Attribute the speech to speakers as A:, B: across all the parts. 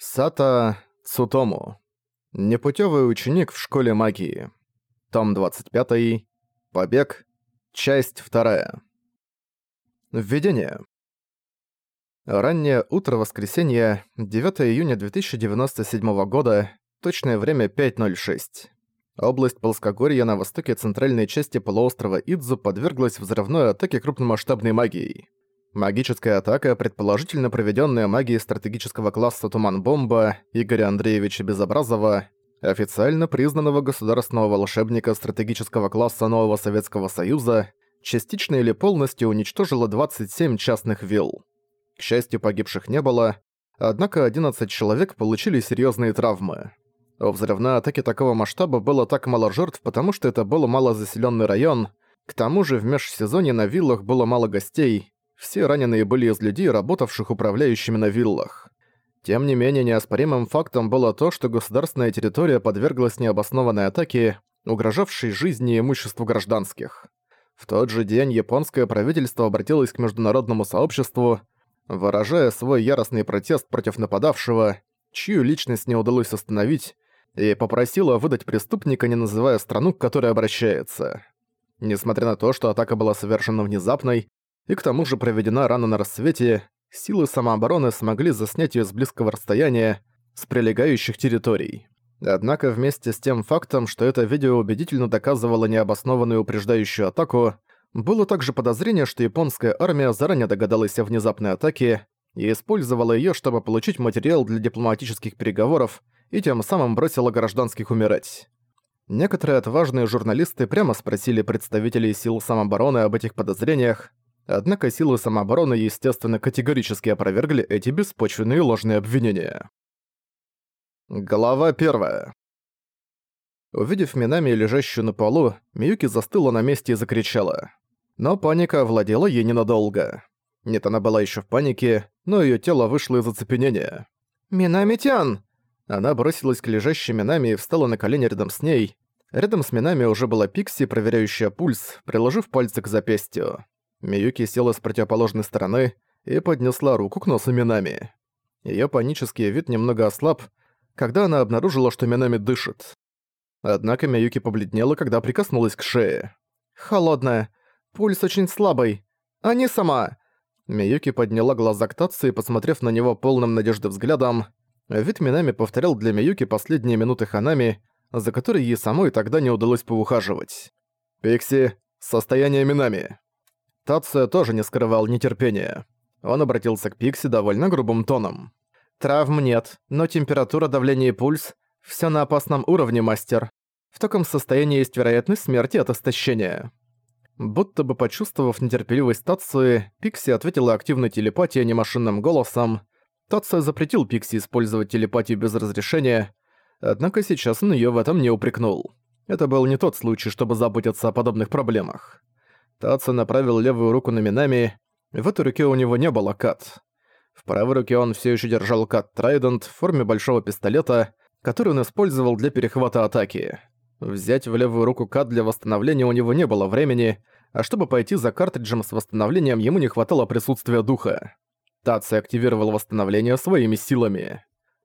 A: Сата Цутому. Непутевый ученик в школе магии. Том 25. Побег. Часть 2. Введение. Раннее утро воскресенья, 9 июня 2097 года, точное время 5.06. Область Плоскогорья на востоке центральной части полуострова Идзу подверглась взрывной атаке крупномасштабной магией. Магическая атака, предположительно проведенная магией стратегического класса «Туман-бомба» Игоря Андреевича Безобразова, официально признанного государственного волшебника стратегического класса Нового Советского Союза, частично или полностью уничтожила 27 частных вилл. К счастью, погибших не было, однако 11 человек получили серьезные травмы. У взрывной атаки такого масштаба было так мало жертв, потому что это был малозаселенный район, к тому же в межсезонье на виллах было мало гостей, все раненые были из людей, работавших управляющими на виллах. Тем не менее, неоспоримым фактом было то, что государственная территория подверглась необоснованной атаке, угрожавшей жизни и имуществу гражданских. В тот же день японское правительство обратилось к международному сообществу, выражая свой яростный протест против нападавшего, чью личность не удалось остановить, и попросило выдать преступника, не называя страну, к которой обращается. Несмотря на то, что атака была совершена внезапной, и к тому же проведена рано на рассвете, силы самообороны смогли заснять её с близкого расстояния, с прилегающих территорий. Однако вместе с тем фактом, что это видео убедительно доказывало необоснованную упреждающую атаку, было также подозрение, что японская армия заранее догадалась о внезапной атаке и использовала её, чтобы получить материал для дипломатических переговоров и тем самым бросила гражданских умирать. Некоторые отважные журналисты прямо спросили представителей сил самообороны об этих подозрениях, Однако силы самообороны, естественно, категорически опровергли эти беспочвенные ложные обвинения. Глава первая. Увидев Минами, лежащую на полу, Миюки застыла на месте и закричала. Но паника овладела ей ненадолго. Нет, она была еще в панике, но ее тело вышло из оцепенения. «Минами-тян!» Она бросилась к лежащей Минами и встала на колени рядом с ней. Рядом с Минами уже была Пикси, проверяющая пульс, приложив пальцы к запястью. Миюки села с противоположной стороны и поднесла руку к носу Минами. Её панический вид немного ослаб, когда она обнаружила, что Минами дышит. Однако Миюки побледнела, когда прикоснулась к шее. «Холодная. Пульс очень слабый. А не сама!» Миюки подняла глаза к Татсу и, посмотрев на него полным надежды взглядом, вид Минами повторял для Миюки последние минуты Ханами, за которые ей самой тогда не удалось поухаживать. «Пикси, состояние Минами». Тация тоже не скрывал нетерпения. Он обратился к Пикси довольно грубым тоном. «Травм нет, но температура, давление и пульс – все на опасном уровне, мастер. В таком состоянии есть вероятность смерти от истощения». Будто бы почувствовав нетерпеливость Тации, Пикси ответила активной телепатией, а не машинным голосом. Тация запретил Пикси использовать телепатию без разрешения, однако сейчас он её в этом не упрекнул. Это был не тот случай, чтобы заботиться о подобных проблемах. Татсо направил левую руку на Минами, в этой руке у него не было кат. В правой руке он все еще держал кат Трайдент в форме большого пистолета, который он использовал для перехвата атаки. Взять в левую руку кат для восстановления у него не было времени, а чтобы пойти за картриджем с восстановлением, ему не хватало присутствия духа. Татсо активировал восстановление своими силами.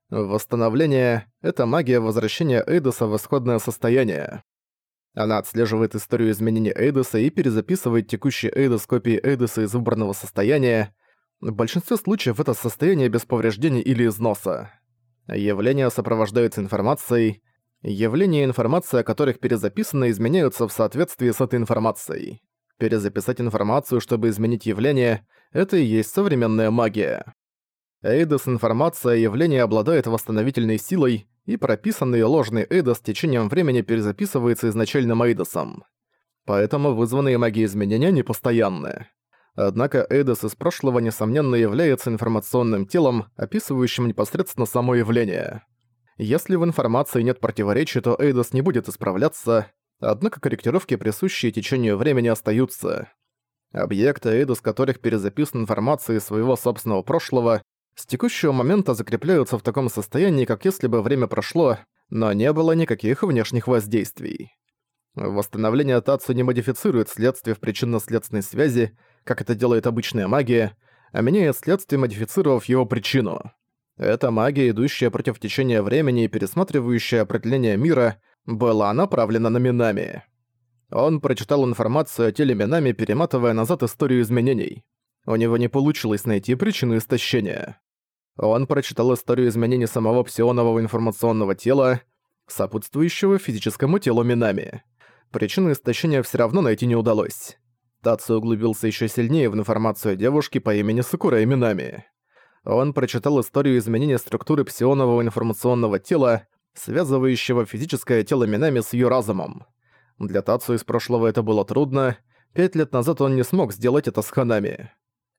A: Восстановление — это магия возвращения Эйдоса в исходное состояние. Она отслеживает историю изменений Эйдоса и перезаписывает текущий Эйдос копии Эйдоса из выбранного состояния. В большинстве случаев это состояние без повреждений или износа. Явления сопровождаются информацией. Явления и информация, о которых перезаписано, изменяются в соответствии с этой информацией. Перезаписать информацию, чтобы изменить явление — это и есть современная магия. Эйдос информация явления обладает восстановительной силой, и прописанный ложный Эйдос с течением времени перезаписывается изначальным Эйдосом. Поэтому вызванные магией изменения непостоянны. Однако Эйдос из прошлого, несомненно, является информационным телом, описывающим непосредственно само явление. Если в информации нет противоречий, то Эйдос не будет исправляться, однако корректировки, присущие течению времени, остаются. Объекты, Эйдос которых перезаписан информацией своего собственного прошлого, с текущего момента закрепляются в таком состоянии, как если бы время прошло, но не было никаких внешних воздействий. Восстановление Тацу не модифицирует следствие в причинно-следственной связи, как это делает обычная магия, а меняет следствие, модифицировав его причину. Эта магия, идущая против течения времени и пересматривающая определение мира, была направлена на Минами. Он прочитал информацию о теле Минами, перематывая назад историю изменений. У него не получилось найти причину истощения. Он прочитал историю изменений самого псионового информационного тела, сопутствующего физическому телу Минами. Причину истощения все равно найти не удалось. Тацу углубился еще сильнее в информацию девушки по имени Сакура Минами. Он прочитал историю изменения структуры псионового информационного тела, связывающего физическое тело Минами с ее разумом. Для Тацу из прошлого это было трудно, пять лет назад он не смог сделать это с Ханами.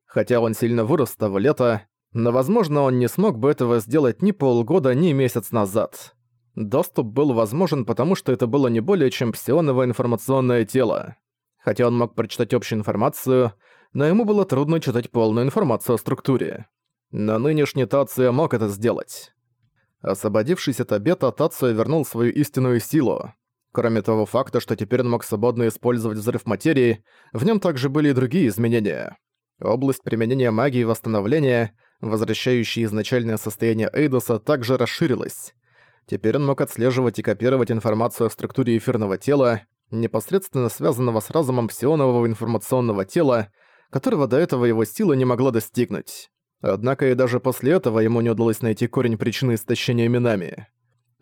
A: Хотя он сильно вырос с того лета, но, возможно, он не смог бы этого сделать ни полгода, ни месяц назад. Доступ был возможен, потому что это было не более чем псионовое информационное тело. Хотя он мог прочитать общую информацию, но ему было трудно читать полную информацию о структуре. Но нынешний Тация мог это сделать. Освободившись от обета, Тация вернул свою истинную силу. Кроме того факта, что теперь он мог свободно использовать взрыв материи, в нем также были и другие изменения. Область применения магии восстановления, возвращающая изначальное состояние Эйдоса, также расширилась. Теперь он мог отслеживать и копировать информацию о структуре эфирного тела, непосредственно связанного с разумом псионового информационного тела, которого до этого его сила не могла достигнуть. Однако и даже после этого ему не удалось найти корень причины истощения Минами.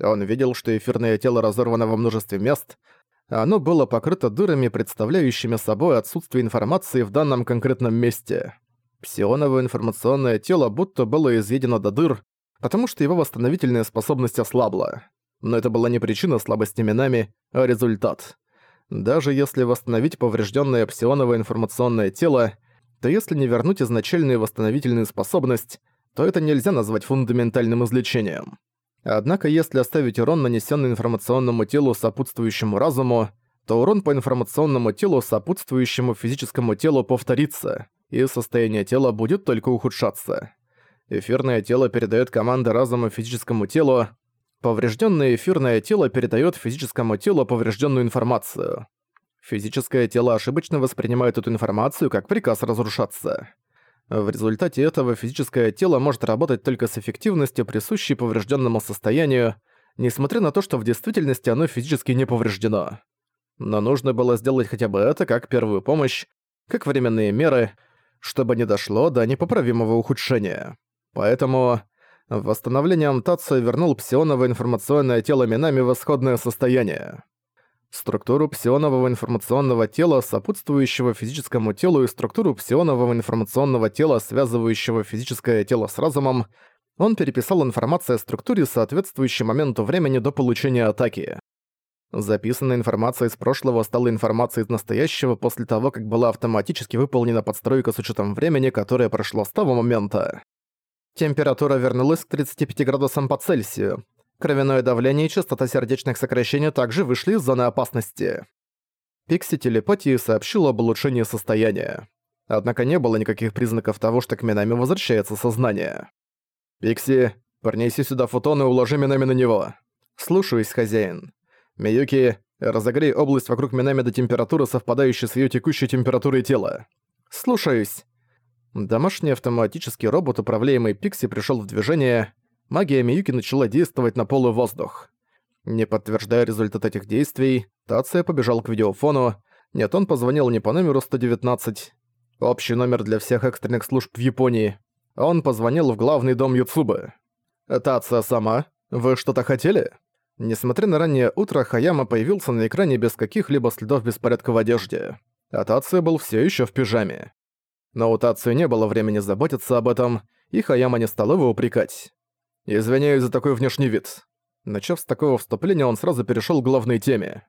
A: Он видел, что эфирное тело разорвано во множестве мест, а оно было покрыто дырами, представляющими собой отсутствие информации в данном конкретном месте. Псионовое информационное тело будто было изъедено до дыр, потому что его восстановительная способность ослабла. Но это была не причина слабости Минами, а результат. Даже если восстановить поврежденное псионовое информационное тело, то если не вернуть изначальную восстановительную способность, то это нельзя назвать фундаментальным излечением. Однако если оставить урон, нанесенный информационному телу сопутствующему разуму, то урон по информационному телу сопутствующему физическому телу повторится, и состояние тела будет только ухудшаться. Эфирное тело передает команды разума физическому телу, поврежденное эфирное тело передает физическому телу поврежденную информацию. Физическое тело ошибочно воспринимает эту информацию как приказ разрушаться. В результате этого физическое тело может работать только с эффективностью, присущей поврежденному состоянию, несмотря на то, что в действительности оно физически не повреждено. Но нужно было сделать хотя бы это как первую помощь, как временные меры, чтобы не дошло до непоправимого ухудшения. Поэтому восстановлением Тацию вернул псионовое информационное тело Минами в исходное состояние структуру псионового информационного тела, сопутствующего физическому телу и структуру псионового информационного тела, связывающего физическое тело с разумом, он переписал информацию о структуре, соответствующей моменту времени до получения атаки. Записанная информация из прошлого стала информацией из настоящего после того, как была автоматически выполнена подстройка с учетом времени, которое прошло с того момента. Температура вернулась к 35 градусам по Цельсию. Кровяное давление и частота сердечных сокращений также вышли из зоны опасности. Пикси телепатии сообщил об улучшении состояния. Однако не было никаких признаков того, что к Минами возвращается сознание. «Пикси, принеси сюда фотон и уложи Минами на него». «Слушаюсь, хозяин». «Миюки, разогрей область вокруг Минами до температуры, совпадающей с ее текущей температурой тела». «Слушаюсь». Домашний автоматический робот, управляемый Пикси, пришел в движение, магия Миюки начала действовать на полый воздух. Не подтверждая результат этих действий, Тация побежал к видеофону. Нет, он позвонил не по номеру 119, общий номер для всех экстренных служб в Японии. Он позвонил в главный дом Юцубы. «Тация сама, вы что-то хотели?» Несмотря на раннее утро, Хаяма появился на экране без каких-либо следов беспорядка в одежде. А Тация был все еще в пижаме. Но у Тации не было времени заботиться об этом, и Хаяма не стал его упрекать. Извиняюсь за такой внешний вид. Начав с такого вступления, он сразу перешел к главной теме.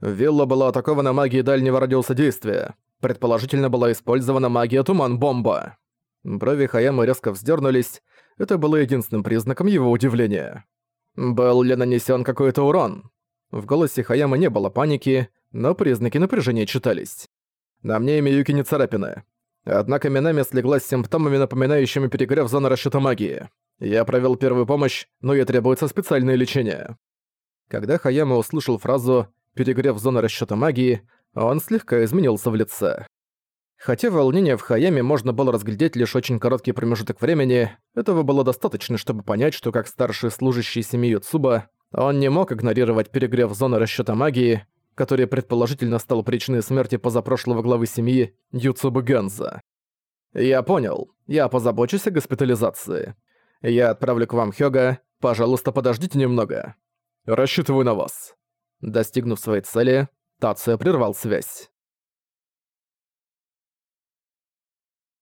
A: Вилла была атакована магией дальнего радиуса действия. Предположительно, была использована магия туман-бомба. Брови Хаямы резко вздернулись. Это было единственным признаком его удивления. Был ли нанесен какой-то урон? В голосе Хаямы не было паники, но признаки напряжения читались. На мне имя Юки не царапины. Однако Минами слегла с симптомами, напоминающими перегрев зоны расчета магии. Я провел первую помощь, но ей требуется специальное лечение. Когда Хаяма услышал фразу «перегрев зоны расчета магии», он слегка изменился в лице. Хотя волнение в Хаяме можно было разглядеть лишь очень короткий промежуток времени, этого было достаточно, чтобы понять, что как старший служащий семьи Цуба, он не мог игнорировать перегрев зоны расчёта магии, который предположительно стал причиной смерти позапрошлого главы семьи Юцуба Ганза. «Я понял. Я позабочусь о госпитализации. Я отправлю к вам Хёга. Пожалуйста, подождите немного. Рассчитываю на вас». Достигнув своей цели, Тация прервал связь.